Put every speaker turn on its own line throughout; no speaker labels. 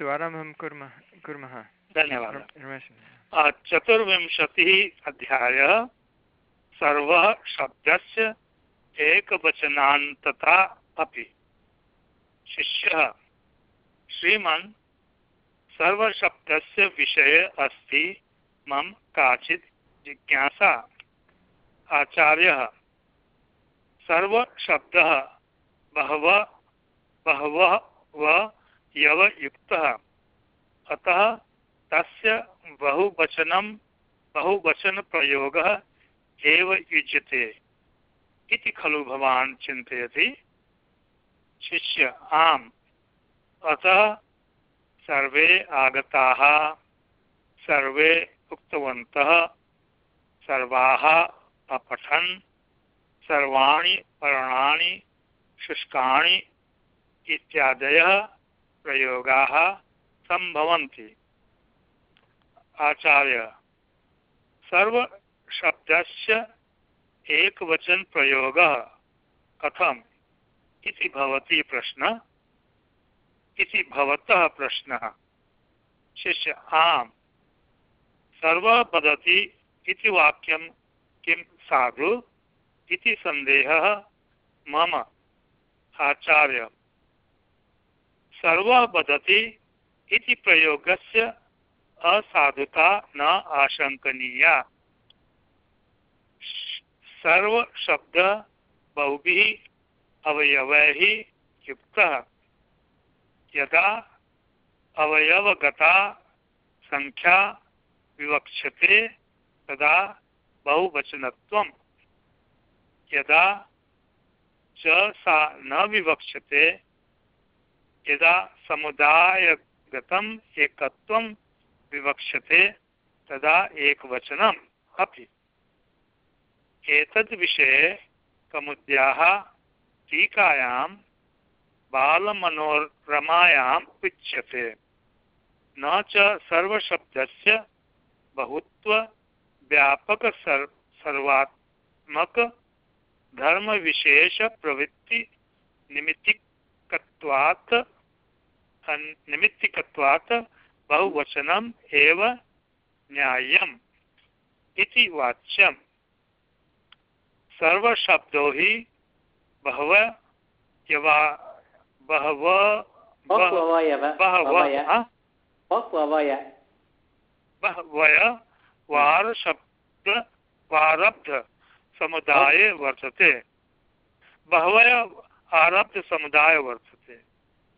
अस्तु आरम्भं कुर्मः कुर्मः।
धन्यवादः। चतुर्विंशतिः अध्यायः। सर्वः शब्दस्य एकवचनान्तता अपि। शिष्यः श्रीमन् सर्वशब्दस्य विषये अस्ति मम काचित् जिज्ञासा। आचार्यः सर्वशब्दः बहवः बहवः व यव युक्तः। अतः तस्य बहुवचनं, बहुवचनप्रयोगः एव युज्यते इति खलु भवान् चिन्तयति। शिष्य, आम्। अतः सर्वे आगताः, सर्वे उक्तवन्तः, सर्वाः अपठन्, सर्वाणि पर्णानि, शुष्काणि इत्यादयः प्रयोगाः सम्भवन्ति। आचार्य, सर्वशब्दस्य एकवचन प्रयोगः कथम् इति भवती प्रश्न? इति भवतः प्रश्नः। शिष्य, आम्। सर्वः वदति इति वाक्यं किं साधु? इति सन्देहः मम। आचार्य सर्वः वदति इति प्रयोगस्य असाधुता न आशंकनीया सर्व शब्द बहुभिः अवयवैः युक्तः। यदा अवयवगता संख्या विवक्षते तदा बहुवचनत्वम्। यदा च सा न विवक्षते यदा समुदायगतम् एकत्वं विवक्षते तदा एकवचनम् अपि। एतद् विषये कमुद्याः टीकायां बालमनोरमायाम् उच्यते न च सर्वशब्दस्य बहुत्व व्यापक सर् सर्वात्मक धर्म विशेष प्रवृत्ति निमित्तिकत्वात् निमित्तिकत्वात् बहुवचनम् एव न्याय्यम् इति वाच्यम्। सर्वशब्दो हि बहव यवा बहव बहवय वार शब्द वारब्ध समुदाय वर्तते। बहवय आरब्ध समुदाय वर्तते।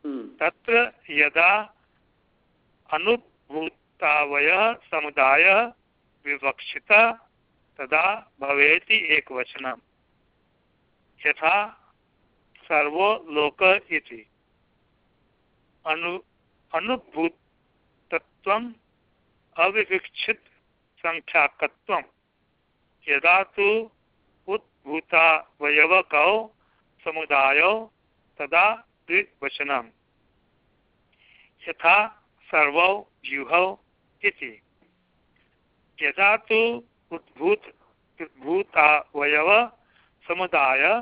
हम्म। तत्र यदा अनुभूतावयः समुदायः विवक्षितः तदा भवेति एकवचनम् यथा सर्वो लोक इति। अनु अनुभूतत्वम् अविवक्षित संख्याकत्वम्। यदा तु उद्भूता वयवकौ समुदायो तदा द्विवचनम्। यथा सर्वौ व्यूहौ इति। यदा तु उद्भूत उद्भूतावयव समुदाय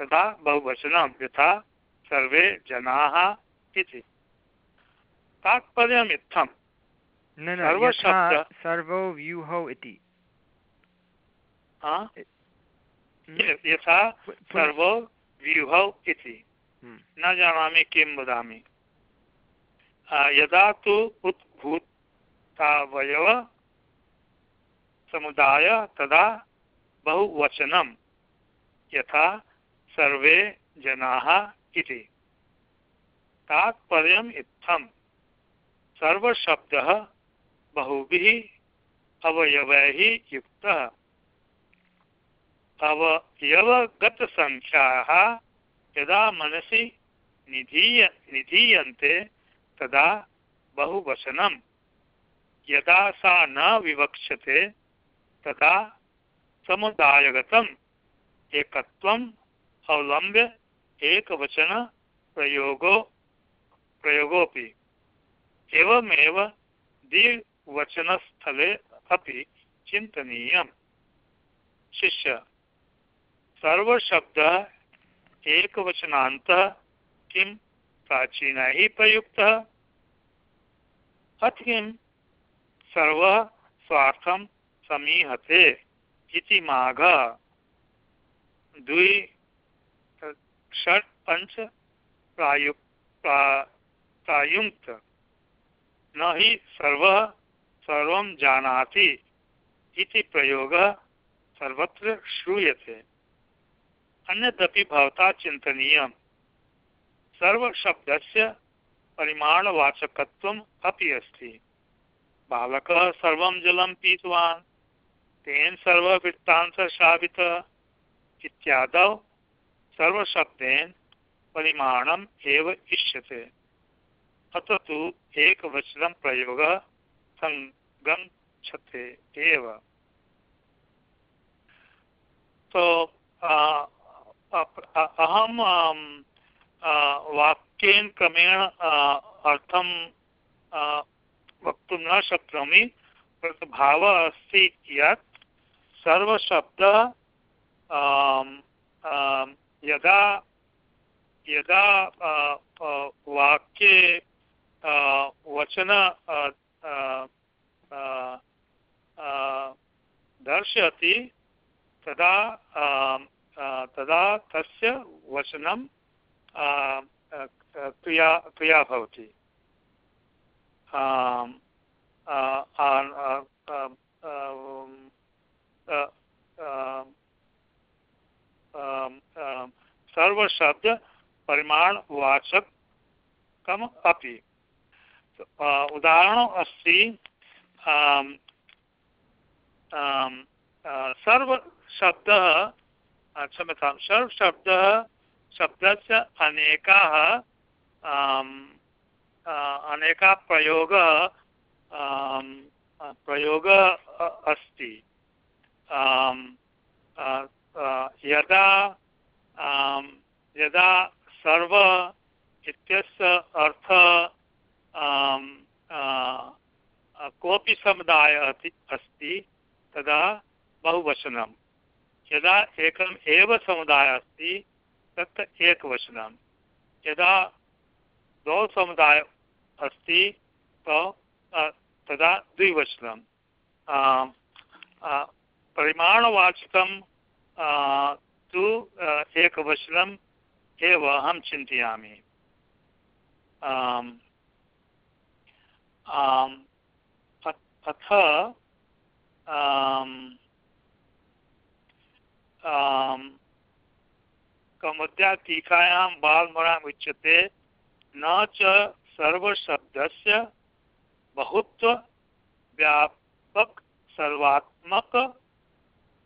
तथा बहुवचनम। यथा सर्वे जनाः इति। तात्पर्यम्
सर्वो व्यूहौ इति।
यथा सर्वो व्यूहौ इति। हम्म। न जानामि किं वदामि। यदा तु उद्भूतावयव समुदाय तदा बहुवचनम यथा सर्वे जनाः इति। तात्पर्यम् इत्थम्। सर्वशब्दः बहुभिः अवयवैः युक्तः। अवयवगतसङ्ख्याः यदा मनसि निधीय, निधीयन्ते तदा बहुवचनम् यदा सा न विवक्षते तथा समुदायगतम एकत्वम अवलंब्य एक वचन प्रयोगो प्रयोगोपि एवमेव द्विवचन स्थले अपि चिंतनीय शिष्य सर्वशब्द एक वचनांत किम प्राचीन ही प्रयुक्त? अथ किं? सर्वः स्वार्थं समीहते इति माघ। द्वि षट् पञ्च प्रायु प्रायुङ्क्त। न हि सर्वः सर्वं जानाति इति प्रयोगः सर्वत्र श्रूयते। अन्यदपि भवता चिन्तनीयम् सर्वशब्दस्य परिमाणवाचकत्वम् अपि अस्ति। बालकः सर्वं जलं पीतवान्, तेन सर्ववृत्तान्तः श्रावितः इत्यादौ सर्वशब्देन परिमाणम एव इष्यते। अत तो एक वचन प्रयोग संगच्छते एव। तो अहम वाक्येन क्रमेण अर्थम वक्तुं न शक्नोमि, परन्तु भावः अस्ति यत् सर्वशब्दः यदा यदा वाक्ये वचन दर्शयति, तदा तदा तस्य वचनं क्रिया क्रिया भवति सर्वशब्द परिमाण अपि उदाहरण अस्ति सर्व शब्द क्षम्यतां सर्व शब्द शब्दस्य अनेकाः अनेका प्रयोग प्रयोग अस्ति। यदा यदा सर्व इत्यस्य अर्थ कोऽपि समुदायः अस्ति, तदा बहुवचनं यदा एकम् एव समुदायः अस्ति, तत् एकवचनं यदा द्वौ समुदाय अस्ति तो तदा द्विवचनं परिमाणवाचकं तु एकवचनम् एव अहं चिन्तयामि। अथ कौमुद्या टीकायां बालमुराम् उच्यते, न च सर्वशब्दस्य बहुत्व व्यापक सर्वात्मक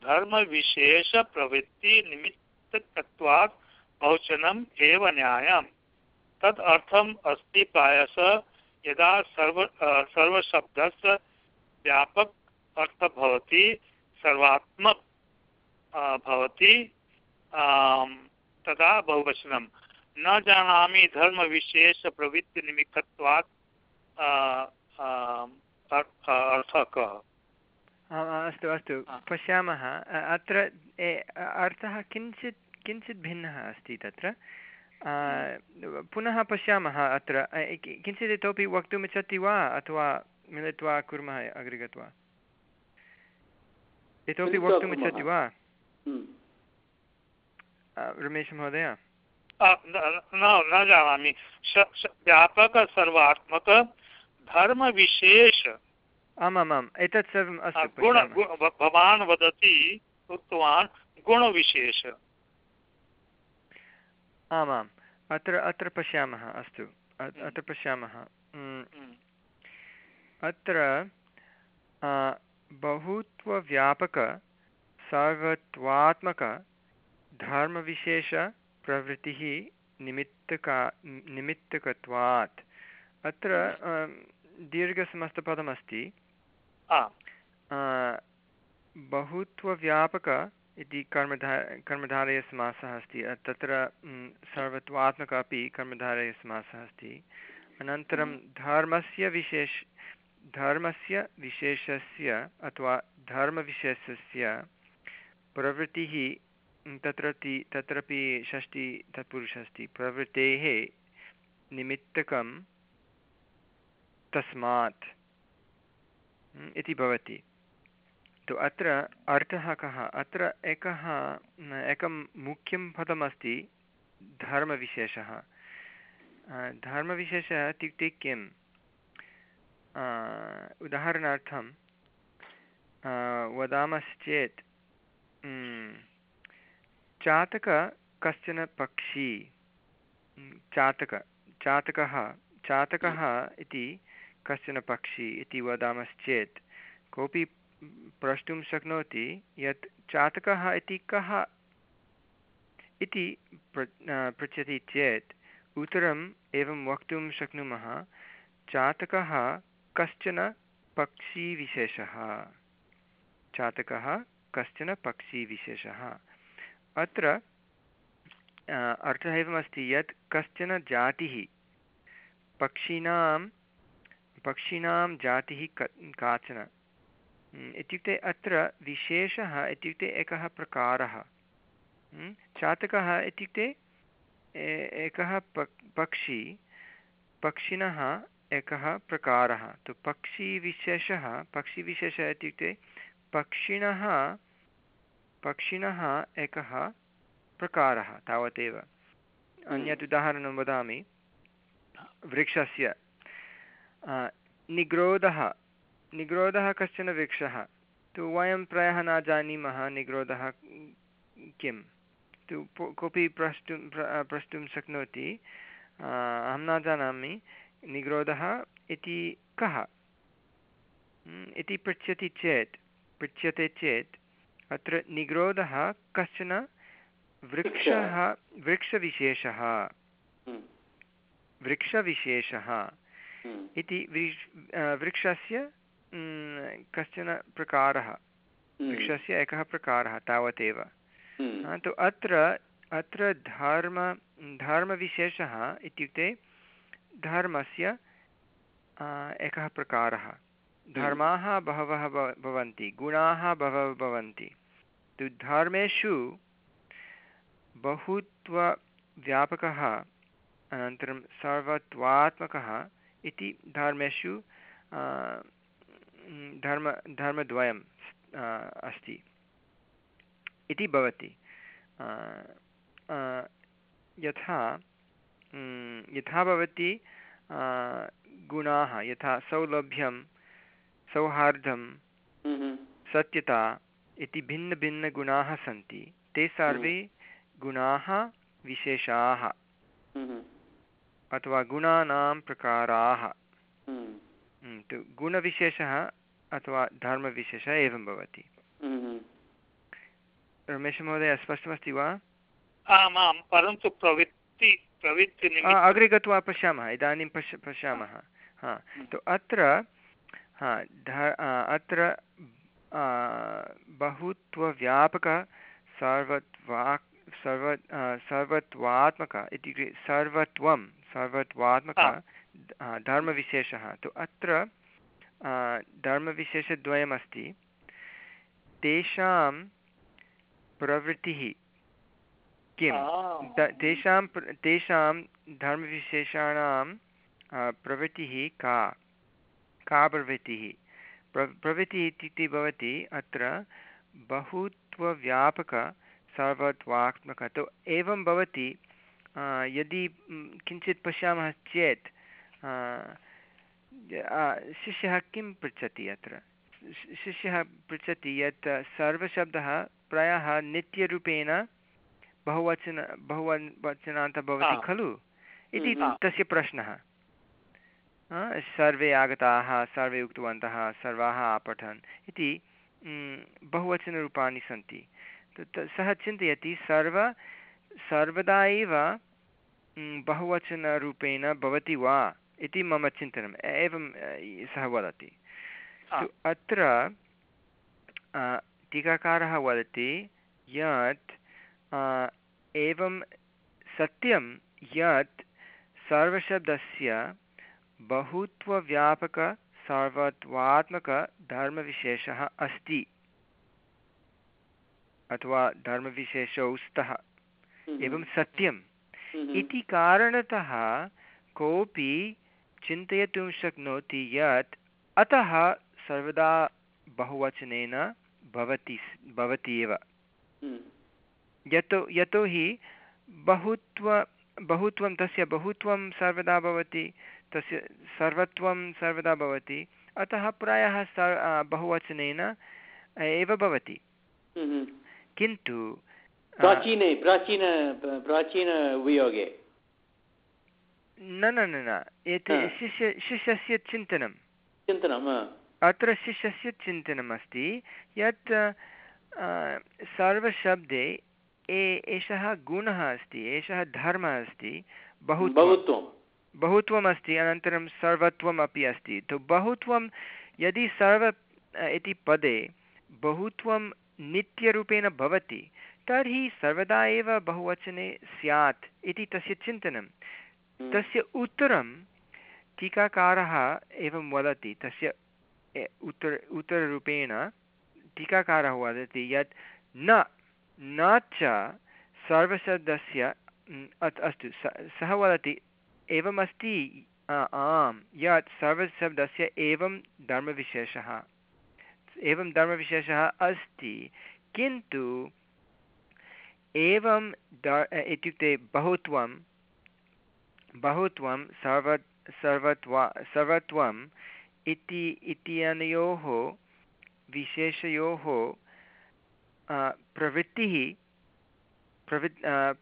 धर्म विशेष प्रवृत्ति निमित्तकत्वात् बहुचनम एव न्यायम। तद अर्थम अस्ति प्रायश यदा सर्व सर्वशब्दस्य व्यापक अर्थ भवति, सर्वात्मक भवति। तदा बहुवचनम न जानामि धर्म विशेष प्रवृत्ति निमित्तत्वात् अर्थः कः।
अस्तु अस्तु। पश्यामः। अत्र अर्थः किञ्चित् किञ्चित् भिन्नः अस्ति तत्र। पुनः पश्यामः अत्र। किञ्चित् इतोपि वक्तुमिच्छति वा अथवा मिलित्वा कुर्मः अग्रे गत्वा? इतोपि वक्तुमिच्छति वा? रमेशमहोदय
न जानामि। व्यापक सर्वात्मक धर्मविशेष
आमामाम् एतत् सर्वम् अस्तु
गुण भवान् वदति उक्तवान् गुणविशेष
आमाम् अत्र अत्र पश्यामः अस्तु। अत्र पश्यामः। अत्र बहुत्वव्यापक सर्वत्वात्मक धर्मविशेषप्रवृत्तिः निमित्तका निमित्तकत्वात्। अत्र दीर्घसमस्तपदमस्ति। बहुत्वव्यापक इति कर्मधा कर्मधारयसमासः अस्ति। तत्र सर्वत्वात्मक अपि कर्मधारयसमासः अस्ति। अनन्तरं धर्मस्य विशेष धर्मस्य विशेषस्य अथवा धर्मविशेषस्य प्रवृत्तिः तत्र तत्रापि षष्टि तत्पुरुषः अस्ति प्रवृत्तेः निमित्तकं तस्मात् इति भवति। तु अत्र अर्थः कः? अत्र एकः एकं मुख्यं पदमस्ति धर्मविशेषः। धर्मविशेषः इत्युक्ते किम् उदाहरणार्थं वदामश्चेत् चातक कश्चन पक्षी चातक चातकः चातकः इति कश्चन पक्षी इति वदामश्चेत् कोऽपि प्रष्टुं शक्नोति यत् चातकः इति कः इति प्र पृच्छति चेत् उत्तरम् एवं वक्तुं शक्नुमः चातकः कश्चन पक्षीविशेषः चातकः कश्चन पक्षीविशेषः अत्र अर्थः एवमस्ति यत् कश्चन जातिः, पक्षिणां पक्षिणां जातिः क, काचन। इत्युक्ते अत्र विशेषः, इत्युक्ते एकः प्रकारः। चातकः इत्युक्ते एकः पक्षी, पक्षिणः एकः प्रकारः। तु पक्षीविशेषः इत्युक्ते पक्षिणः पक्षिणः एकः प्रकारः तावदेव। अन्यत् उदाहरणं वदामि। वृक्षस्य निग्रोधः निग्रोधः कश्चन वृक्षः? तु वयं प्रायः न जानीमः निग्रोधः किं तु कोऽपि प्रष्टुं प्रष्टुं शक्नोति। अहं न जानामि निग्रोधः इति कः? इति पृच्छति चेत्। पृच्छ्यते चेत् अत्र निग्रोधः कश्चन वृक्षः वृक्षविशेषः। वृक्षविशेषः। इति वृक्षस्य कश्चन प्रकारः। वृक्षस्य एकः प्रकारः तावदेव। तु अत्र अत्र धर्म धर्मविशेषः इत्युक्ते धर्मस्य एकः प्रकारः। धर्माः बहवः भवन्ति, गुणाः बहवः भवन्ति। तु धर्मेषु बहुत्वव्यापकः, अनन्तरं सर्वत्वात्मकः इति धर्मेषु धर्म धर्मद्वयम् अस्ति इति भवति। यथा यथा भवति गुणाः, यथा सौलभ्यं सौहार्दं सत्यता इति भिन्नभिन्नगुणाः सन्ति। ते सर्वे गुणाः विशेषाः। अथवा गुणानां प्रकाराः। तु गुणविशेषः अथवा धर्मविशेषः एवं भवति। रमेशमहोदय स्पष्टमस्ति वा?
आम् आं परन्तु प्रवृत्ति प्रवृत्ति
अग्रे गत्वा पश्यामः इदानीं पश्य पश्यामः। हा तु अत्र हा अत्र बहुत्वव्यापक सर्वत्वाक् सर्व सर्वत्वात्मक इत्युक्ते सर्वत्वं सर्वत्वात्मक धर्मविशेषः। तु अत्र धर्मविशेषद्वयमस्ति। तेषां प्रवृत्तिः किं? तेषां तेषां धर्मविशेषाणां प्रवृत्तिः का? का प्रवृत्तिः प्र प्रवृत्तिः इत्युक्ते भवति अत्र बहुत्वव्यापक सर्वत्वात्मक तु एवं भवति यदि किञ्चित् पश्यामः चेत् शिष्यः किं पृच्छति अत्र? शिष्यः पृच्छति यत् सर्वशब्दः प्रायः नित्यरूपेण बहुवचन बहुवचनान्तः भवति खलु? इति तस्य प्रश्नः। सर्वे आगताः सर्वे उक्तवन्तः सर्वाः अपठन् इति बहुवचनरूपाणि सन्ति। सः चिन्तयति सर्व सर्वदा एव बहुवचनरूपेण भवति वा इति मम चिन्तनम्। एवं सः वदति। अत्र टीकाकारः वदति यत् एवं सत्यं यत् सर्वशब्दस्य बहुत्वव्यापकसार्वत्वात्मकधर्मविशेषः अस्ति अथवा धर्मविशेषौ स्तः एवं सत्यम्। इति कारणतः कोऽपि चिन्तयितुं शक्नोति यत् अतः सर्वदा बहुवचनेन भवति भवति एव।
हम्म।
यतो यतोहि बहुत्व बहुत्वं तस्य बहुत्वं सर्वदा भवति। तस्य सर्वत्वं सर्वदा भवति। अतः प्रायः सर् बहुवचनेन एव भवति।
हम्म।
किन्तु
प्राचीने प्राचीन प्राचीन उपयोगे।
न न न न एते शिष्य शिष्यस्य चिन्तनं
चिन्तनम्
अत्र शिष्यस्य चिन्तनमस्ति यत् सर्वशब्दे ए एषः गुणः अस्ति एषः धर्मः अस्ति बहु
बहुत्वं
बहुत्वमस्ति अनन्तरं सर्वत्वम् अपि अस्ति तु बहुत्वं यदि सर्व इति पदे बहुत्वं नित्यरूपेण भवति तर्हि सर्वदा एव बहुवचने स्यात् इति तस्य चिन्तनं
हम्म।
तस्य उत्तरं टीकाकारः एवं वदति तस्य उत्तर उत्तररूपेण टीकाकारः वदति यत् न न च सर्वशब्दस्य अस्तु सः वदति एवमस्ति आम्, यत् सर्वशब्दस्य एवं धर्मविशेषः एवं धर्मविशेषः अस्ति, किन्तु एवं इत्युक्ते बहुत्वं बहुत्वं सर्व सर्वत्वा, सर्वत्वम् इति, इत्यनयोः विशेषयोः प्रवृत्तिः प्रवृ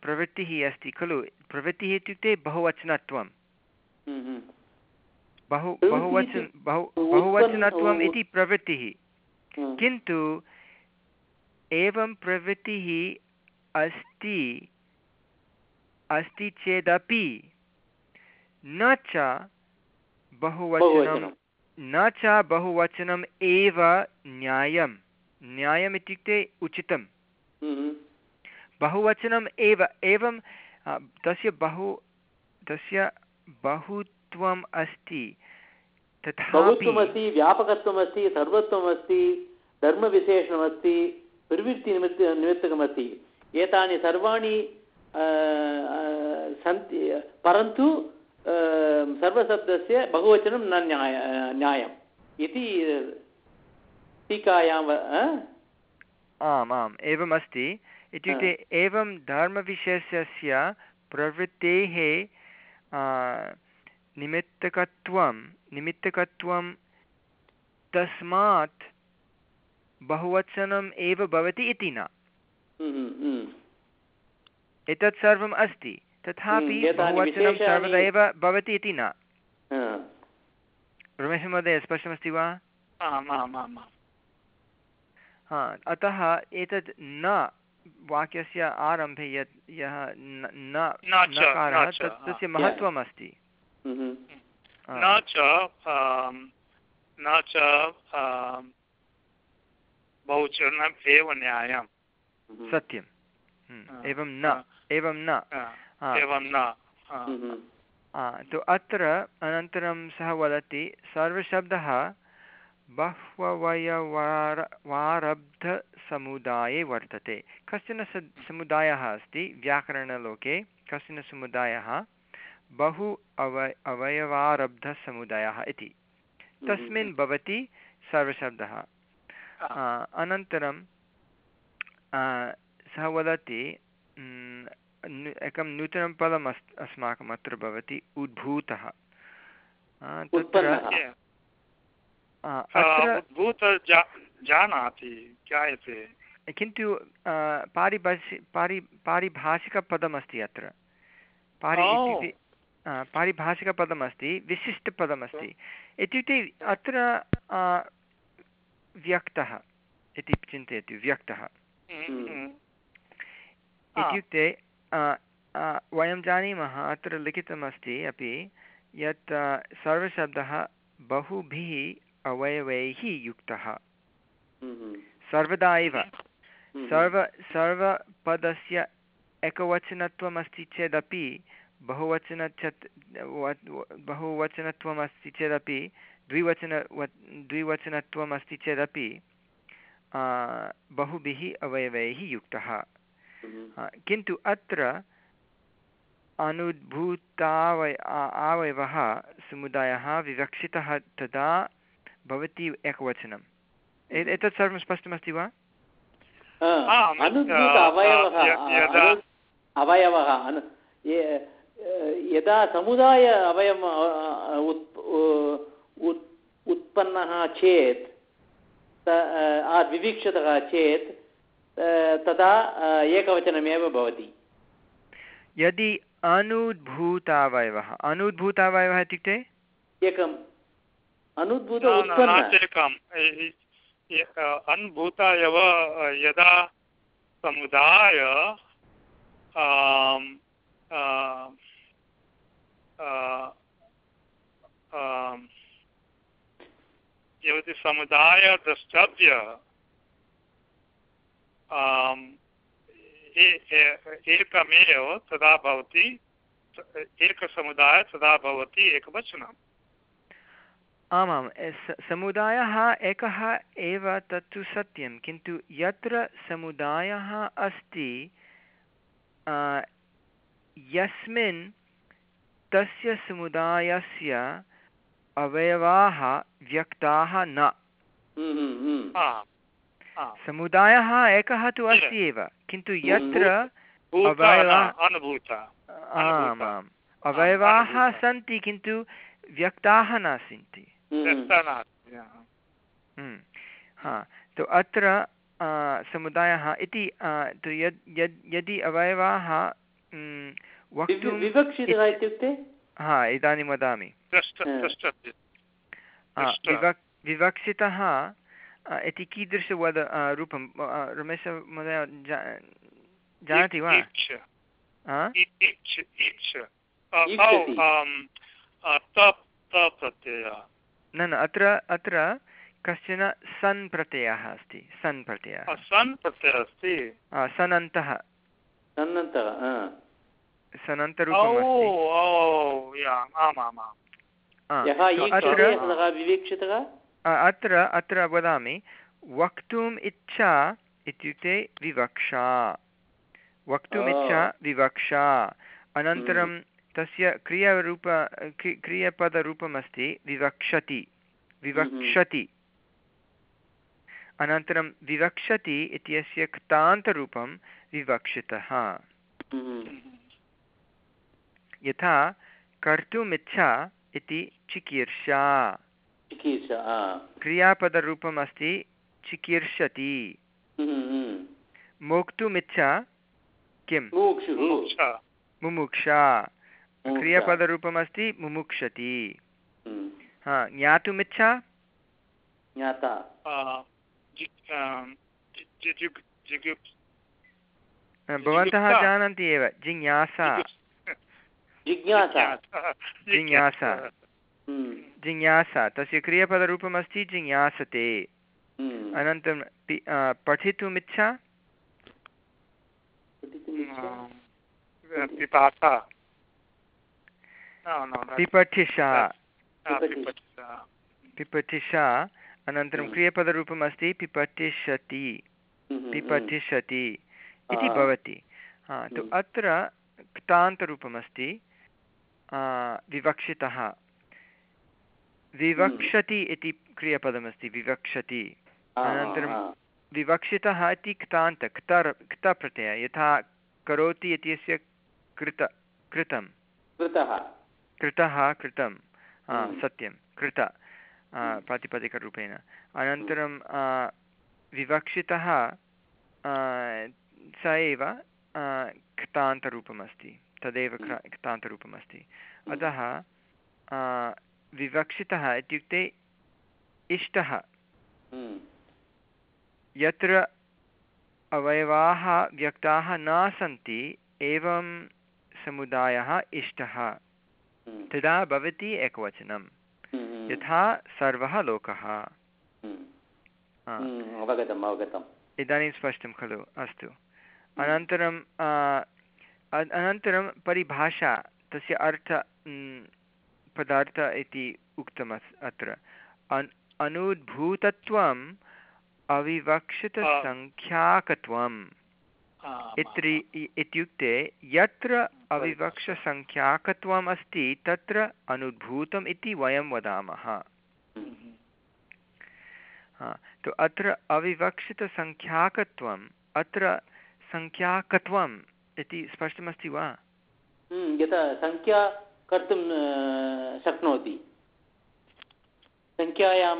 प्रवृत्तिः अस्ति खलु। प्रवृत्तिः इत्युक्ते बहुवचनत्वं।
हम्म, हम्म।
बहु बहुवचन बहु बहुवचनत्वम् इति प्रवृत्तिः।
हम्म।
किन्तु एवं प्रवृत्तिः अस्ति अस्ति चेदपि न च बहुवचनं न च बहुवचनम् एव न्यायं न्यायम् इत्युक्ते उचितं बहुवचनम् एव एवं तस्य बहु तस्य बहुत्वम् अस्ति।
तथापि व्यापकत्वमस्ति सर्वत्वमस्ति धर्मविशेषणमस्ति प्रवृत्तिनिमित्त निमित्तकमस्ति। एतानि सर्वाणि सन्ति परन्तु सर्वशब्दस्य बहुवचनं न न्याय न्यायम्। इति टीकायां
आम् आम् एवमस्ति। इत्युक्ते एवं धर्मविशेषस्य प्रवृत्तेः निमित्तकत्वं निमित्तकत्वं तस्मात् बहुवचनम् एव भवति इति न।
हम्म, हम्म।
एतत् सर्वम् अस्ति तथापि बहुवचनं सर्वदा एव भवति इति न। रमेशमहोदय स्पष्टमस्ति वा? हा अतः एतत् न वाक्यस्य आरम्भे यत् यः नकारः तस्य महत्त्वम् अस्ति
न च बहुचरणम् एव न्यायं
सत्यम्। एवं न एवं न।
एवं न।
तु अत्र अनन्तरं सः वदति सर्वशब्दः बह्ववयवारब्धसमुदाये वर्तते। कश्चन स समुदायः अस्ति व्याकरणलोके कश्चन समुदायः? बहु अव अवयवारब्धसमुदायः इति। तस्मिन् भवति सर्वशब्दः। अनन्तरं सः वदति एकं नूतनं पदम् अस् अस्माकम् अत्र भवति उद्भूतः। तत्र
जानाति ज्ञायते
किन्तु पारिभाषि पारि पारिभाषिकपदमस्ति अत्र। पारि इत्युक्ते पारिभाषिकपदमस्ति विशिष्टपदमस्ति। इत्युक्ते अत्र व्यक्तः इति चिन्तयतु व्यक्तः।
हम्म, हम्म।
इत्युक्ते वयं जानीमः अत्र लिखितमस्ति अपि यत् सर्वशब्दः बहुभिः अवयवैः युक्तः। सर्वदा एव। सर्व सर्वपदस्य एकवचनत्वम् अस्ति चेदपि बहुवचन बहुवचनत्वम् अस्ति चेदपि द्विवचन द्विवचनत्वम् अस्ति चेदपि बहुभिः अवयवैः युक्तः। किन्तु अत्र अनुद्भूतावय आवयवः समुदायः विवक्षितः तदा भवति एकवचनम्। एतत् सर्वं स्पष्टमस्ति वा?
अवयवः अवयवः यदा समुदाय अवयव उत्पन्नः चेत् विवीक्षतः चेत् तदा एकवचनमेव भवति।
यदि अनुद्भूतावयवः अनुद्भूतावयवः इत्युक्ते?
एकम्। अनुद्भूत
एकम् अनुभूतायव यदा समुदाय यदि समुदाय द्रष्टव्य एकमेव तदा भवति एकसमुदायः तदा भवति एकवचनम्।
आमां समुदायः एकः एव तत्तु सत्यं किन्तु यत्र समुदायः अस्ति यस्मिन् तस्य समुदायस्य अवयवाः व्यक्ताः न।
हम्म, हम्म, हम्म।
समुदायः एकः तु अस्ति एव किन्तु यत्र अवयवाः आमाम् अवयवाः सन्ति किन्तु व्यक्ताः न सन्ति हा तु अत्र समुदायः इति तु यद् यद् यदि अवयवाः
वक्तुं विवक्षितः इत्युक्ते?
हा इदानीं वदामि. विवक्षितः इति कीदृश वद रूपं रमेश महोदय जानाति वा? न न अत्र अत्र कश्चन सन् प्रत्ययः अस्ति। सन् प्रत्ययः
सन् प्रत्ययः अस्ति।
सनन्तः
सनन्तरूपम्
अत्र अत्र वदामि वक्तुम् इच्छा इत्युक्ते विवक्षा। वक्तुम् इच्छा विवक्षा। अनन्तरं तस्य क्रियारूप क्रियपदरूपमस्ति विवक्षति। विवक्षति। अनन्तरं विवक्षति इत्यस्य क्तान्तरूपं विवक्षितः। यथा कर्तुमिच्छा इति चिकीर्षा। क्रियापदरूपम् अस्ति चिकीर्षति। मोक्तुमिच्छा किं मुमुक्षा। क्रियापदरूपमस्ति मुमुक्षति। हा ज्ञातुमिच्छा
ज्ञाता।
भवन्तः जानन्ति एव जिज्ञासा। जिज्ञासा। जिज्ञासा। तस्य क्रियापदरूपमस्ति जिज्ञासते। अनन्तरं पठितुमिच्छा पिपठिषा पिपठिषा अनन्तरं क्रियपदरूपम् अस्ति पिपठिष्यति पिपठिष्यति इति भवति तु अत्र क्तान्तरूपमस्ति विवक्षितः विवक्षति इति क्रियपदमस्ति विवक्षति अनन्तरं विवक्षितः इति क्तान्त क्तर क्तप्रत्ययः यथा करोति इत्यस्य कृत कृतं
कृतः
कृतः कृतं सत्यं। कृत प्रातिपदिकरूपेण। अनन्तरं विवक्षितः स एव क्तान्तरूपमस्ति। तदेव क्तान्तरूपमस्ति। अतः विवक्षितः इत्युक्ते इष्टः। यत्र अवयवाः व्यक्ताः न सन्ति एवं समुदायः इष्टः।
हम्म।
तदा भवति एकवचनं।
हम्म।
यथा सर्वः लोकः।
हम्म। अवगतम् अवगतम्।
इदानीं स्पष्टं खलु अस्तु। अनन्तरं अनन्तरं परिभाषा तस्य अर्थ पदार्थ इति उक्तम् अत्र। अन् अनुद्भूतत्वम् अविवक्षितसङ्ख्याकत्वं इत्रि इत्युक्ते यत्र अविवक्षसङ्ख्याकत्वम् अस्ति तत्र अनुद्भूतम् इति वयं वदामः। तु अत्र अविवक्षितसङ्ख्याकत्वम् अत्र सङ्ख्याकत्वम् इति स्पष्टमस्ति वा?
यथा सङ्ख्या कर्तुं शक्नोति। सङ्ख्यायां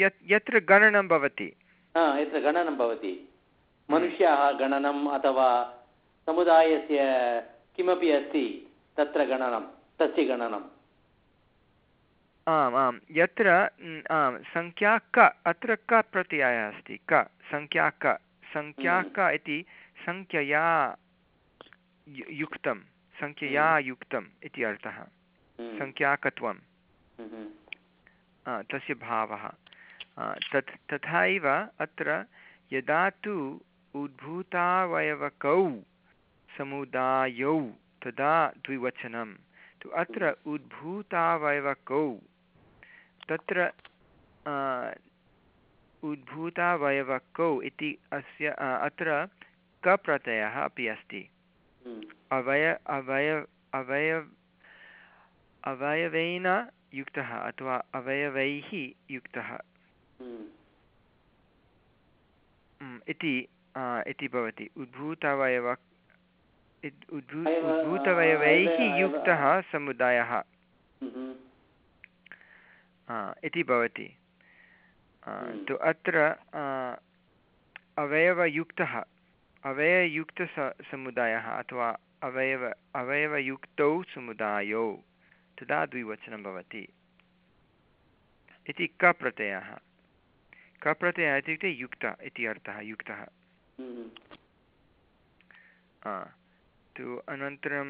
यत् यत्र गणनं भवति
यत्र गणनं भवति। मनुष्याः गणनम् अथवा समुदायस्य किमपि अस्ति तत्र गणनं तस्य गणनम्
आम् आम् यत्र आम् सङ्ख्या क अत्र क प्रत्ययः अस्ति क सङ्ख्या क सङ्ख्या क इति सङ्ख्यया युक्तं सङ्ख्यया युक्तम् इति अर्थः। सङ्ख्याकत्वं तस्य भावः। तत्, तथैव अत्र यदा तु उद्भूतावयवकौ समुदायौ, तदा द्विवचनं तु अत्र उद्भूतावयवकौ, तत्र उद्भूतावयवकौ इति अस्य अत्र कप्रत्ययः अपि अस्ति। अवय अवय अवयव अवयवेन युक्तः अथवा अवयवैः युक्तः। इति इति भवति। उद्भूतवयव उद्भू उद्भूतवयवैः युक्तः समुदायः। इति भवति। तु अत्र अवयवयुक्तः अवययुक्तस समुदायः अथवा अवयव अवयवयुक्तौ समुदायौ तदा द्विवचनं भवति। इति कप्रत्ययः कप्रत्ययः इत्युक्ते युक्त इति अर्थः युक्तः। तु अनन्तरं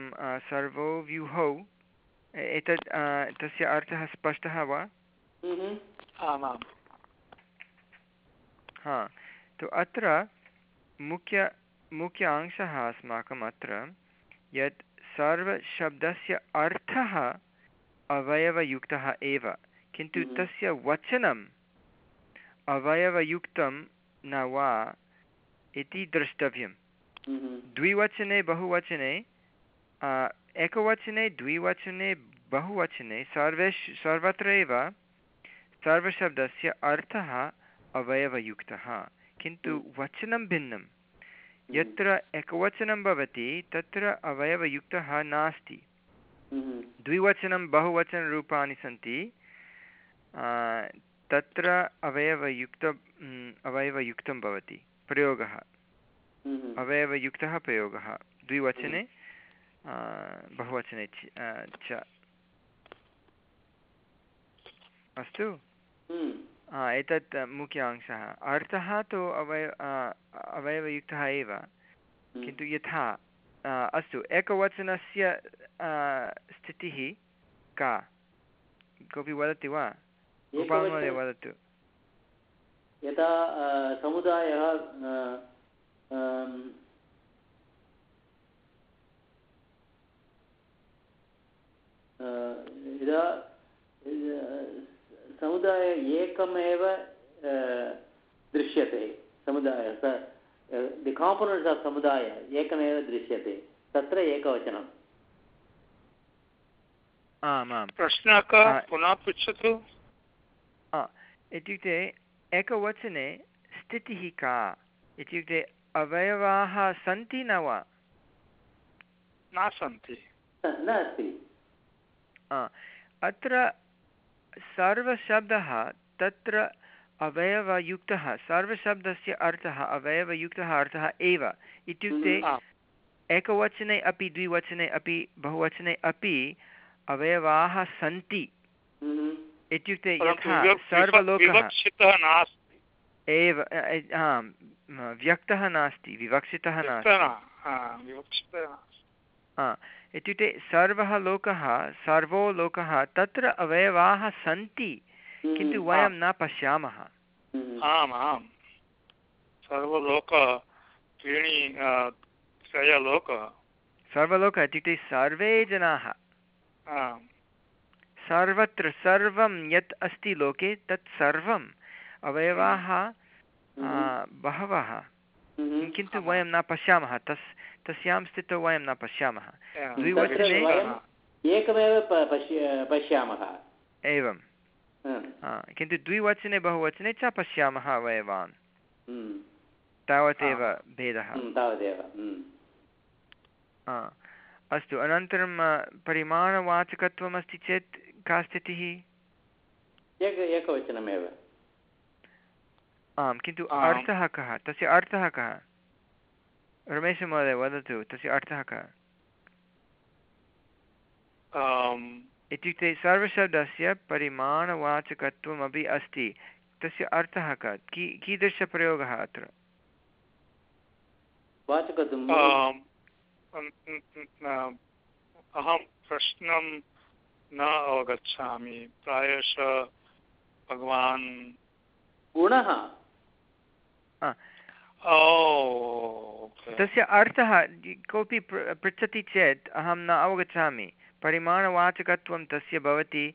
सर्वौ व्यूहौ एतत् तस्य अर्थः स्पष्टः वा? हा तु अत्र मुख्य मुख्य अंशः अस्माकम् अत्र यत् सर्वशब्दस्य अर्थः अवयवयुक्तः एव किन्तु तस्य वचनम् अवयवयुक्तं न वा इति द्रष्टव्यं द्विवचने बहुवचने एकवचने द्विवचने बहुवचने सर्वेष् सर्वत्र एव सर्वशब्दस्य अर्थः अवयवयुक्तः। किन्तु वचनं भिन्नं। यत्र एकवचनं भवति तत्र अवयवयुक्तः नास्ति। द्विवचनं बहुवचनरूपाणि सन्ति। तत्र अवयवयुक्त अवयवयुक्तं भवति प्रयोगः। अवयवयुक्तः प्रयोगः। द्विवचने बहुवचने च अस्तु? एतत् मुख्य अंशः अर्थः तु अवय अवयवयुक्तः एव। किन्तु यथा अस्तु। एकवचनस्य स्थितिः का? कोऽपि वदति वा? गोपालमहोदय वदतु।
यदा समुदायः यदा समुदाय एकमेव दृश्यते समुदायः दि काम्पोनेण्ट्स् आफ् समुदाय एकमेव दृश्यते तत्र एकवचनम्।
आम् आम्।
प्रश्नः कः? पुनः पृच्छतु।
इत्युक्ते एकवचने स्थितिः का इत्युक्ते अवयवाः सन्ति न वा?
न सन्ति।
अत्र सर्वशब्दः तत्र अवयवयुक्तः सर्वशब्दस्य अर्थः अवयवयुक्तः अर्थः एव। इत्युक्ते एकवचने अपि द्विवचने अपि बहुवचने अपि अवयवाः सन्ति। इत्युक्ते यथा सर्वलोकः एव व्यक्तः नास्ति विवक्षितः नास्ति। इत्युक्ते सर्वः लोकः सर्वो लोकः तत्र अवयवाः सन्ति किन्तु वयं न पश्यामः।
आम् आम्। सर्वलोक त्रीणि त्रयलोक।
सर्वलोक इत्युक्ते सर्वे जनाः। सर्वत्र सर्वं यत् अस्ति लोके तत् सर्वम् अवयवाः बहवः। किन्तु वयं न पश्यामः तस् तस्यां स्थितौ वयं न पश्यामः। द्विवचने
एकमेव पश्यामः।
एवं। किन्तु द्विवचने बहुवचने च पश्यामः अवयवान्। तावदेव भेदः।
तावदेव।
अस्तु अनन्तरं परिमाणवाचकत्वम् अस्ति चेत् का स्थितिः
एक एकवचनमेव
आम् किन्तु अर्थः कः? तस्य अर्थः कः? रमेशमहोदय वदतु तस्य अर्थः कः? इत्युक्ते सर्वशब्दस्य परिमाणवाचकत्वमपि अस्ति। तस्य अर्थः कः? की कीदृशप्रयोगः अत्र?
अहं प्रश्नं न अवगच्छामि। प्रायशः भगवान्
गुणः।
तस्य अर्थः कोऽपि पृच्छति चेत् अहं न अवगच्छामि। परिमाणवाचकत्वं तस्य भवति।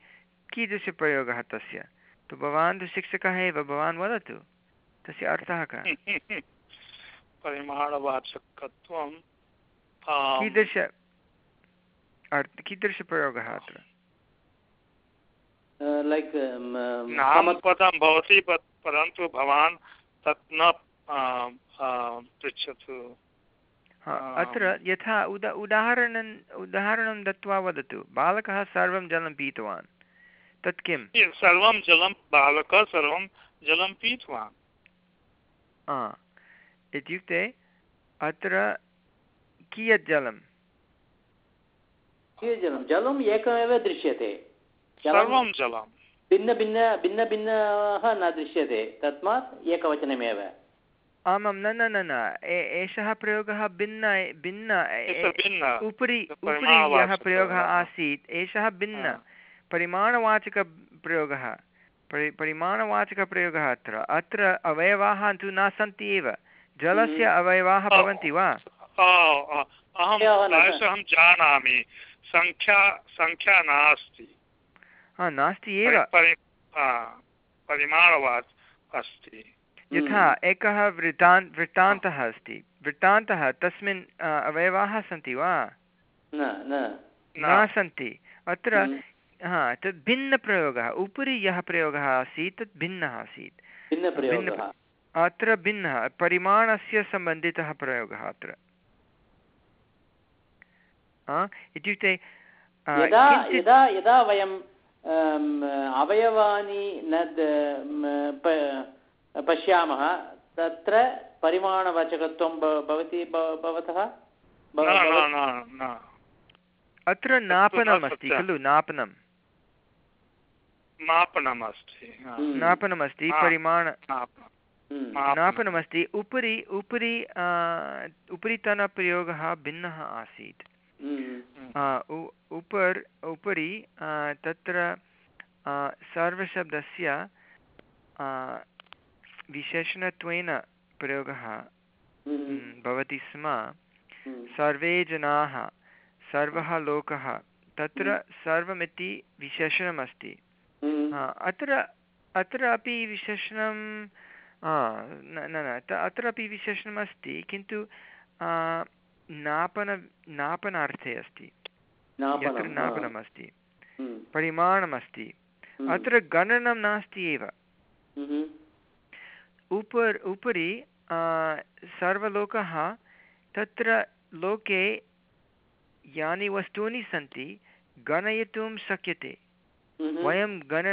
कीदृशप्रयोगः तस्य? तु भवान् तु शिक्षकः एव भवान् वदतु। तस्य अर्थः कः?
परिमाणवाचकत्वं
कीदृश अर्थ कीदृशप्रयोगः अत्र?
लैक्
नामपदं भवति परन्तु भवान् तत् न पृच्छतु।
अत्र यथा उद उदाहरणम् उदाहरणं दत्त्वा वदतु। बालकः सर्वं जलं पीतवान्। तत् किं
सर्वं जलं बालकः सर्वं जलं पीतवान्।
इत्युक्ते अत्र कियत् जलं
कियत् जलं जलम् एकमेव दृश्यते।
सर्वं जलं
भिन्नभिन्न भिन्नभिन्नः न दृश्यते। तस्मात् एकवचनमेव।
आमां न न न न। एषः प्रयोगः भिन्न भिन्न। उपरि उपरि यः प्रयोगः आसीत् एषः भिन्न। परिमाणवाचकप्रयोगः। परि परिमाणवाचकप्रयोगः अत्र। अत्र अवयवाः तु न सन्ति एव। जलस्य अवयवाः भवन्ति वा?
अहं जानामि। सङ्ख्या सङ्ख्या नास्ति।
नास्ति एव।
अस्ति।
यथा हम्म। एकः वृत्तान् वृत्तान्तः अस्ति। वृत्तान्तः तस्मिन् अवयवाः सन्ति वा? न सन्ति। अत्र। हा तद् भिन्नप्रयोगः। उपरि यः प्रयोगः आसीत् तत् भिन्नः आसीत्। अत्र भिन्नः। परिमाणस्य सम्बन्धितः प्रयोगः अत्र। इत्युक्ते
यदा यदा वयं अवयवानि न पश्यामः तत्र परिमाणवाचकत्वं भवति भवतः?
अत्र नापनमस्ति खलु नापनं
नापनमस्ति
हम्म। नापनमस्ति परिमाण हम्म। नापनमस्ति उपरि उपरि उपरितनप्रयोगः भिन्नः आसीत्। उपर् उपरि तत्र सर्वशब्दस्य विशेषणत्वेन प्रयोगः
हम्म।
भवति स्म
हम्म।
सर्वे जनाः सर्वः लोकः तत्र हम्म। सर्वमिति विशेषणमस्ति अत्र अत्र अपि विशेषणं न न अत्र अपि विशेषणमस्ति किन्तु नापन नापनार्थे अस्ति। यत्र नापनमस्ति। परिमाणमस्ति। अत्र गणनं नास्ति एव। उपर् उपरि सर्वलोकः तत्र लोके यानि वस्तूनि सन्ति गणयितुं शक्यते। वयं गण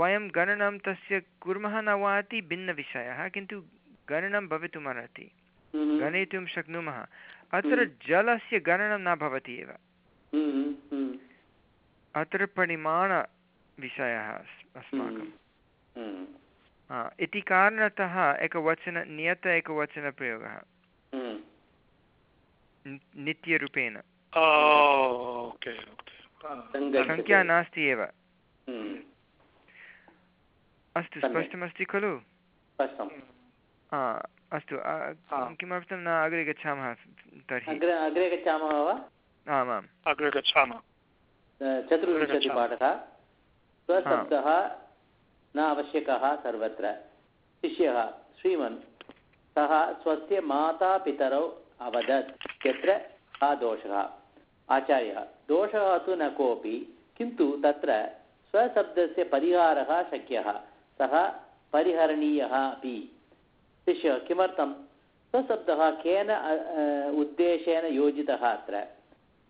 वयं गणनं तस्य कुर्मः न वा इति भिन्नविषयः किन्तु गणनं भवितुमर्हति। गणयितुं शक्नुमः। अत्र जलस्य गणनं न भवति एव। अत्र परिमाणविषयः अस्माकं इति कारणतः एकवचन नियत एकवचनप्रयोगः।
हम्म।
नित्यरूपेण।
सङ्ख्या
नास्ति एव।
हम्म।
अस्तु स्पष्टमस्ति खलु? अस्तु किमर्थं न अग्रे गच्छामः तर्हि?
अग्रे गच्छामः वा?
आमाम्।
अग्रे गच्छामः
चतुर्विंशतिपाठः स्वशब्दः न आवश्यकः सर्वत्र। शिष्यः श्रीमन् सः स्वस्य मातापितरौ अवदत् यत्र कः दोषः। आचार्यः दोषः तु न कोऽपि किन्तु तत्र स्वशब्दस्य परिहारः शक्यः। सः परिहरणीयः अपि। शिष्यः किमर्थं? स्वशब्दः केन उद्देशेन योजितः अत्र?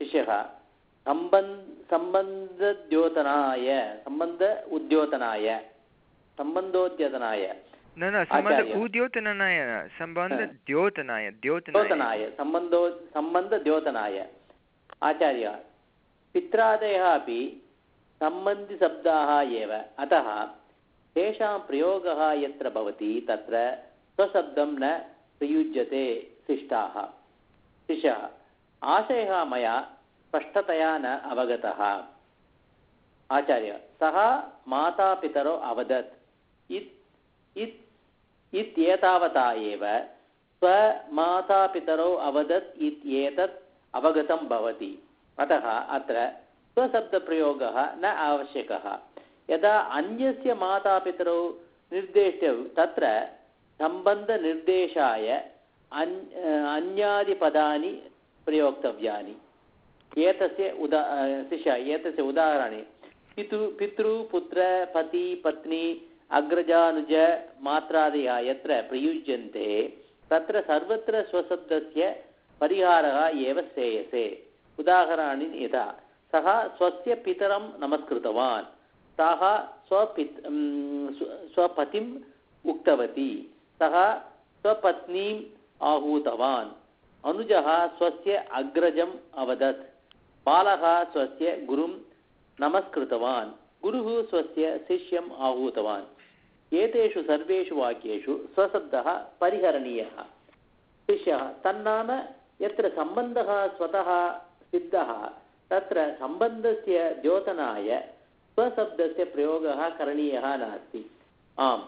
शिष्यः सम्बन् सम्बन्धद्योतनाय सम्बन्ध उद्योतनाय सम्बन्धोद्योतनाय
न न सम्बन्ध उद्योतनाय सम्बन्ध द्योतनाय द्योतनाय।
सम्बन्धो सम्बन्धद्योतनाय आचार्य पित्रादयः अपि सम्बन्धिशब्दाः एव। अतः तेषां प्रयोगः यत्र भवति तत्र स्वशब्दं न प्रयुज्यते शिष्टाः शिष्यः आशयः मया स्पष्टतया न अवगतः आचार्य सः मातापितरौ अवदत् इत्येतावता एव स्वमातापितरौ अवदत् इत्येतत् अवगतं भवति अतः अत्र स्वशब्दप्रयोगः न आवश्यकः यदा अन्यस्य मातापितरौ निर्देष्टौ तत्र सम्बन्धनिर्देशाय अन् अन्यादिपदानि प्रयोक्तव्यानि। एतस्य उदा शिष्य, एतस्य उदाहरणे। पितु, पितृ, पुत्र, पति, पत्नी, अग्रजानुज, मात्रादयः यत्र प्रयुज्यन्ते, तत्र सर्वत्र स्वशब्दस्य परिहारः एव श्रेयसे। उदाहरणानि यथा, सः स्वस्य पितरं नमस्कृतवान्, सः स्वपित् स्वपतिम् उक्तवती। सः स्वपत्नीम् आहूतवान्। अनुजः स्वस्य अग्रजम् अवदत्। बालः स्वस्य गुरुं नमस्कृतवान्। गुरुः स्वस्य शिष्यम् आहूतवान्। एतेषु सर्वेषु वाक्येषु स्वशब्दः परिहरणीयः। शिष्यः तन्नाम यत्र सम्बन्धः स्वतः सिद्धः, तत्र सम्बन्धस्य द्योतनाय स्वशब्दस्य प्रयोगः करणीयः नास्ति। आम्,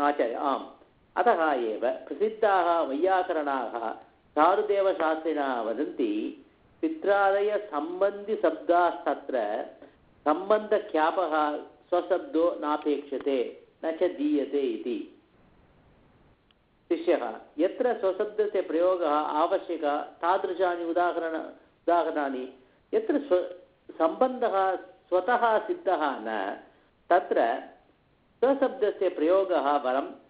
आचार्य, आम्। अतः एव प्रसिद्धाः वैयाकरणाः चारुदेवशास्त्रिणः वदन्ति, पित्रादयसम्बन्धिशब्दास्तत्र सम्बन्धख्यापः स्वशब्दो नापेक्षते, न च दीयते इति। शिष्यः, यत्र स्वशब्दस्य प्रयोगः आवश्यकः, तादृशानि उदाहरण, उदाहरणानि, यत्र स्व, सम्बन्धः स्वतः सिद्धः न, तत्र स्वशब्दस्य प्रयोगः वरं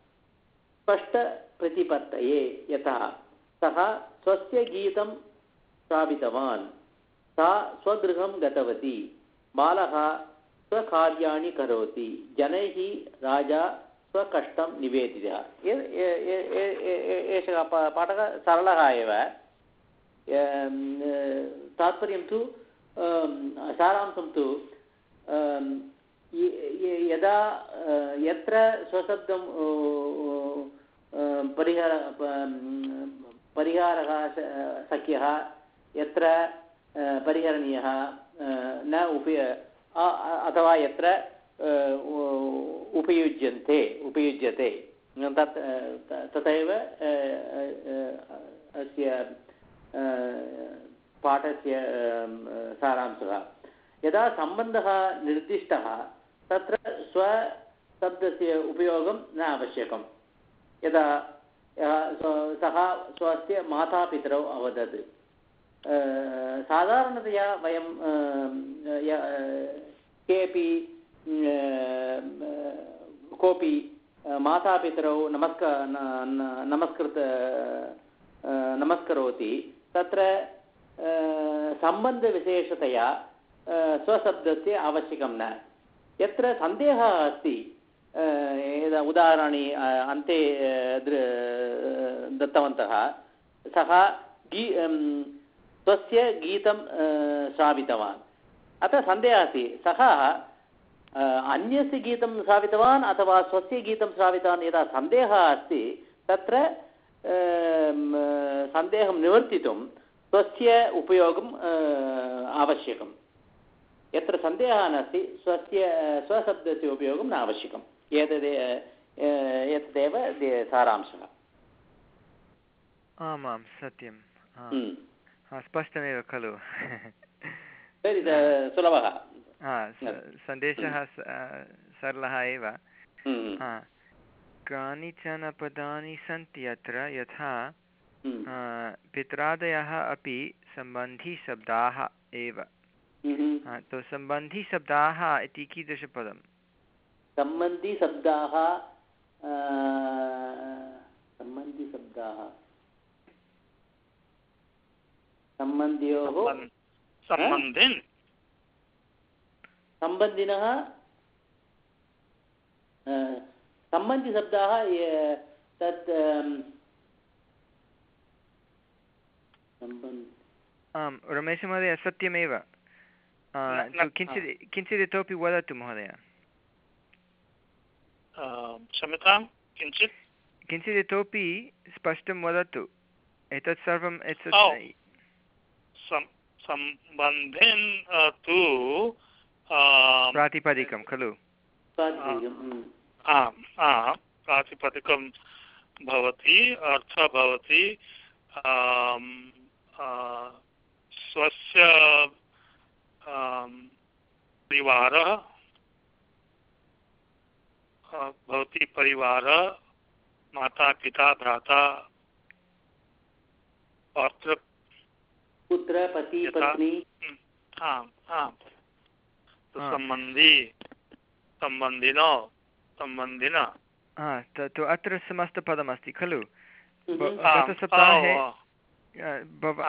स्पष्टप्रतिपत्तये यथा, सः स्वस्य गीतं श्रावितवान् सा स्वगृहं गतवती, बालः स्वकार्याणि करोति, जनैः राजा स्वकष्टं निवेदितः। एषः पाठः सरलः एव। तात्पर्यं तु सारांशं तु यदा यत्र स्वशब्दं परिहार परिहारः शक्यः यत्र परिहरणीयः न उपय अथवा यत्र उपयुज्यन्ते, उपयुज्यते। तत् तथैव अस्य पाठस्य सारांशः। यदा सम्बन्धः निर्दिष्टः, तत्र स्वशब्दस्य उपयोगं न आवश्यकं यदा सः स्वस्य मातापितरौ अवदत्। साधारणतया वयं केपि कोऽपि मातापितरौ नमस्क नमस्कृत नमस्करोति, तत्र सम्बन्धविशेषतया स्वशब्दस्य आवश्यकं न। यत्र सन्देहः अस्ति उदाहरणानि अन्ते दत्तवन्तः, सः गी स्वस्य गीतं श्रावितवान् अतः सन्देहः अस्ति, सः अन्यस्य गीतं श्रावितवान् अथवा स्वस्य गीतं श्रावितवान् यदा सन्देहः अस्ति, तत्र सन्देहं निवर्तितुं स्वस्य उपयोगम् आवश्यकं यत्र सन्देहः नास्ति, स्वस्य, स्वशब्दस्य उपयोगं न आवश्यकम् एतद् एतदेव सारांशः।
आमां सत्यं स्पष्टमेव खलु।
तर्हि सुलभः।
सन्देशः सरलः एव। कानिचन पदानि सन्ति अत्र यथा
हम्म।
पित्रादयः अपि सम्बन्धिशब्दाः एव।
हम्म।
तो सम्बन्धिशब्दाः इति कीदृशपदं
सम्बन्धिशब्दाः सम्बन्धिशब्दाः सम्बन्ध्योः
सम्बन्धिन्।
सम्बन्धिनः सम्बन्धिशब्दाः तत्
आम् रमेशमहोदय सत्यमेव किञ्चित् किञ्चित् इतोपि वदतु महोदय।
क्षम्यतां किञ्चित्?
किञ्चित् इतोपि स्पष्टं वदतु। एतत् सर्वम् एतत्
सम्बन्धिन् तु
प्रातिपदिकं खलु।
प्रातिपदिकं भवति अर्थः भवति स्वस्य परिवारः। भवती परिवारः माता पिता भ्राता पौत्र
पुत्र पति पत्नी।
हाँ आम् आम्। सम्बन्धी सम्बन्धिनो सम्बन्धिन
तु अत्र समस्तपदमस्ति खलु? गतसप्ताहे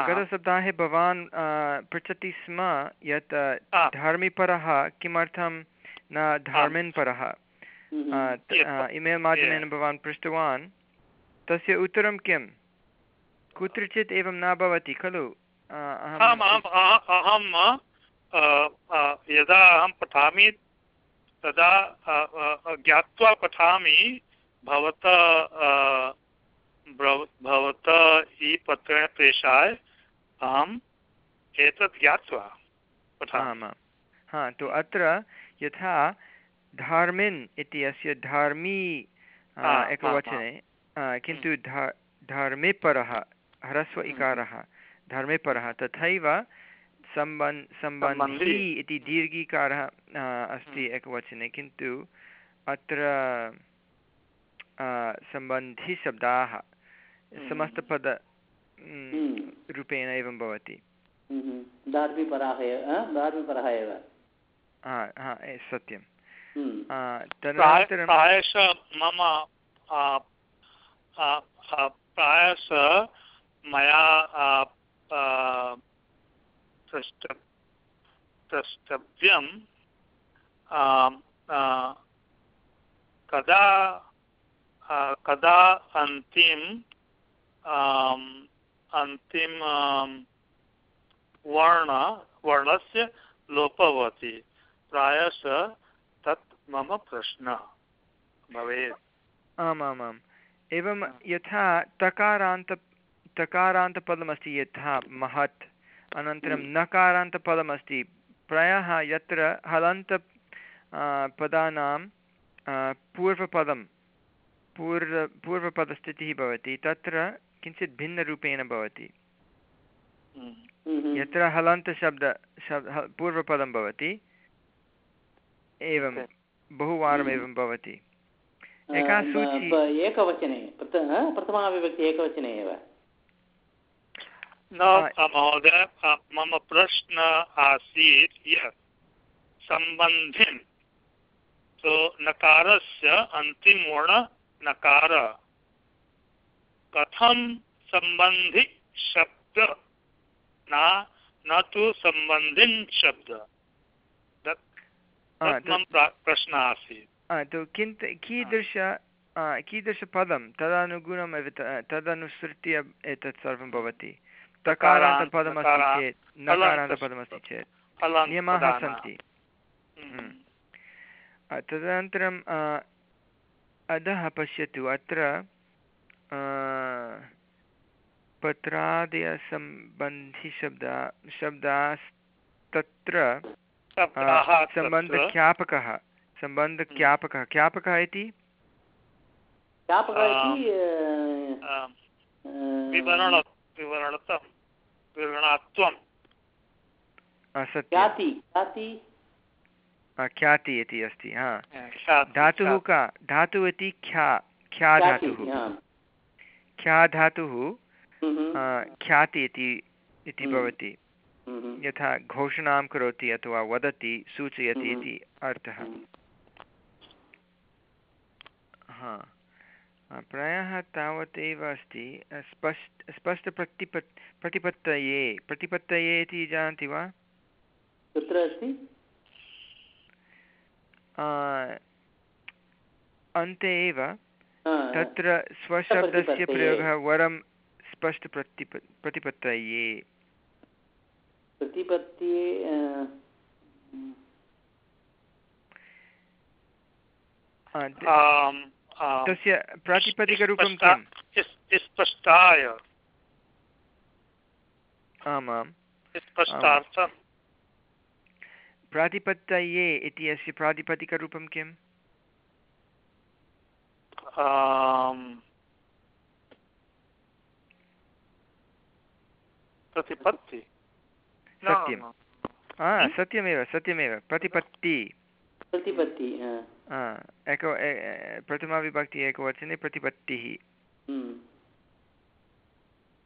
गतसप्ताहे भवान् पृच्छति स्म यत् धार्मिपरः किमर्थं न धार्मिन्परः? इमेल् माध्यमेन भवान् पृष्टवान् तस्य उत्तरं किं कुत्रचित् एवं न भवति खलु?
अहं यदा अहं पठामि तदा ज्ञात्वा पठामि भवत भवत ई पत्रेण प्रेषाय अहम् एतत् ज्ञात्वा
पठामि। हा तु अत्र यथा धार्मिन् इति अस्य धार्मी एकवचने किन्तु धा धार्मिपरः ह्रस्व इकारः धर्मेपरः तथैव सम्बन् सम्बन्धी इति दीर्घीकारः अस्ति एकवचने किन्तु अत्र सम्बन्धिशब्दाः हम्म। समस्तपद
हम्म।
रूपेण एवं भवति।
हम्म।
सत्यं
प्रायशः मम प्रायशः मया कदा कदा अन्तिम अन्तिम वर्ण वर्णस्य लोपः भवति प्रायशः मम प्रश्नः भवेत्।
आमामाम्। एवं यथा तकारान्त तकारान्तपदमस्ति यथा महत् अनन्तरं हम्म। नकारान्तपदमस्ति। प्रायः यत्र हलन्त पदानां पूर्वपदं पूर्व पूर्वपदस्थितिः भवति तत्र किञ्चित् भिन्नरूपेण भवति।
हम्म।
यत्र हलन्तशब्द शब्द पूर्वपदं भवति एवं बहुवारम्
हम्म।
एवं भवति एका सूची
एकवचने प्रथमाविभक्ति एकवचने एव।
न महोदय मम प्रश्न आसीत् यत् सम्बन्धिन् तो नकारस्य अन्तिमवर्ण नकार कथं सम्बन्धि शब्द न न तु सम्बन्धिन् शब्द। मम प्रश्नः आसीत्।
किन्त कीदृश कीदृशपदं तदनुगुणम् तदनुसृत्य एतत् सर्वं भवति। तकारान्तपदमस्ति चेत् नकारान्तपदमस्ति चेत्। नियमाः सन्ति। हम्म। तदनन्तरम् अधः पश्यतु अत्र पत्रादयसम्बन्धिशब्दा शब्दास्तत्र सम्बन्धख्यापकः सम्बन्धख्यापकः ख्यापकः इति? ख्याति इति अस्ति हा। धातुः का धातुः इति ख्या ख्याधातुः ख्याधातुः ख्याति इति इति
हम्म।
भवति। यथा घोषणां करोति अथवा वदति सूचयति इति अर्थः। हा। प्रायः तावदेव अस्ति। स्पष्ट स्पष्टप्रतिपत् प्रतिपत्तये प्रतिपत्तये इति जानन्ति वा?
कुत्र अस्ति?
अन्ते एव। तत्र स्वशब्दस्य प्रयोगः वरं स्पष्टप्रतिप प्रतिपत्तये।
प्रतिपत्तिये
तस्य प्रातिपदिकरूपं किं
स्पष्टाय
आमां
स्पष्टार्थं
प्रातिपत्तये इति अस्य प्रातिपदिकरूपं किम्?
प्रतिपत्ति।
सत्यं सत्यमेव सत्यमेव। प्रतिपत्ति।
प्रतिपत्ति
एक प्रथमाविभक्ति एकवचने प्रतिपत्तिः।
हम्म।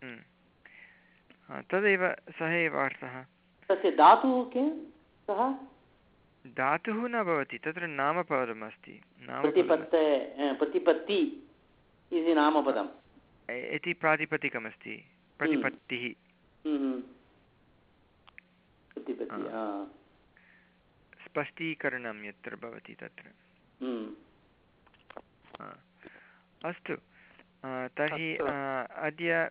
हम्म। तदेव सः एव अर्थः।
तस्य धातुः किं? सः?
धातुः न भवति तत्र नामपदमस्ति
प्रतिपत्त प्रतिपत्ति इति नामपदम्।
इति प्रातिपदिकमस्ति। प्रतिपत्तिः।
हम्म।
स्पष्टीकरणं यत्र भवति तत्र।
हम्म।
अस्तु तर्हि अद्य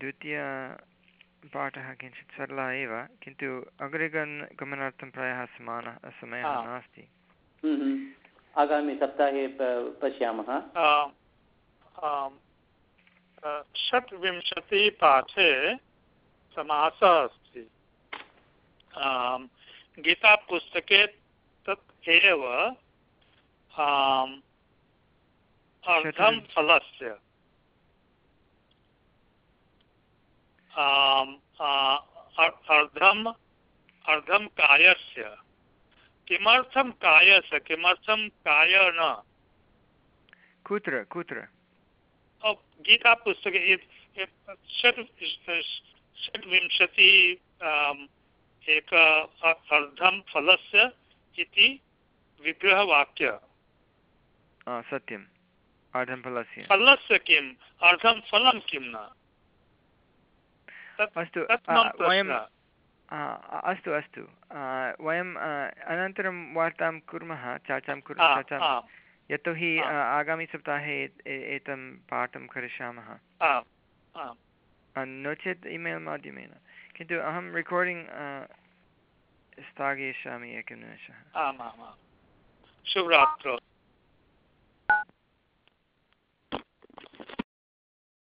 द्वितीयपाठः किञ्चित् सरलः एव किन्तु अग्रे गन् गमनार्थं प्रायः समानः समयः नास्ति।
आगामिसप्ताहे पश्यामः।
षट्विंशतिपाठे समासः अस्ति। गीतापुस्तके तत् एव अर्धं फलस्य। अर्धम् अर्धं कार्यस्य किमर्थं कार्यस्य किमर्थं काय न
कुत्र? कुत्र
गीतापुस्तके षट् षड्विंशति एक अर्धं फलस्य इति विग्रहवाक्य।
सत्यम्। अर्धं फलस्य।
फलस्य किम्? अर्धं फलं किं न?
अस्तु वयं अस्तु अस्तु। वयम् अनन्तरं वार्तां कुर्मः चर्चां कुर्मः चर्चां। यतोहि आगामिसप्ताहे एतं पाठं करिष्यामः। नो चेत् इमेल् माध्यमेन। किन्तु अहं रेकार्डिङ्ग् स्थगयिष्यामि एकनिमेषः
आमामां शुभरात्रौ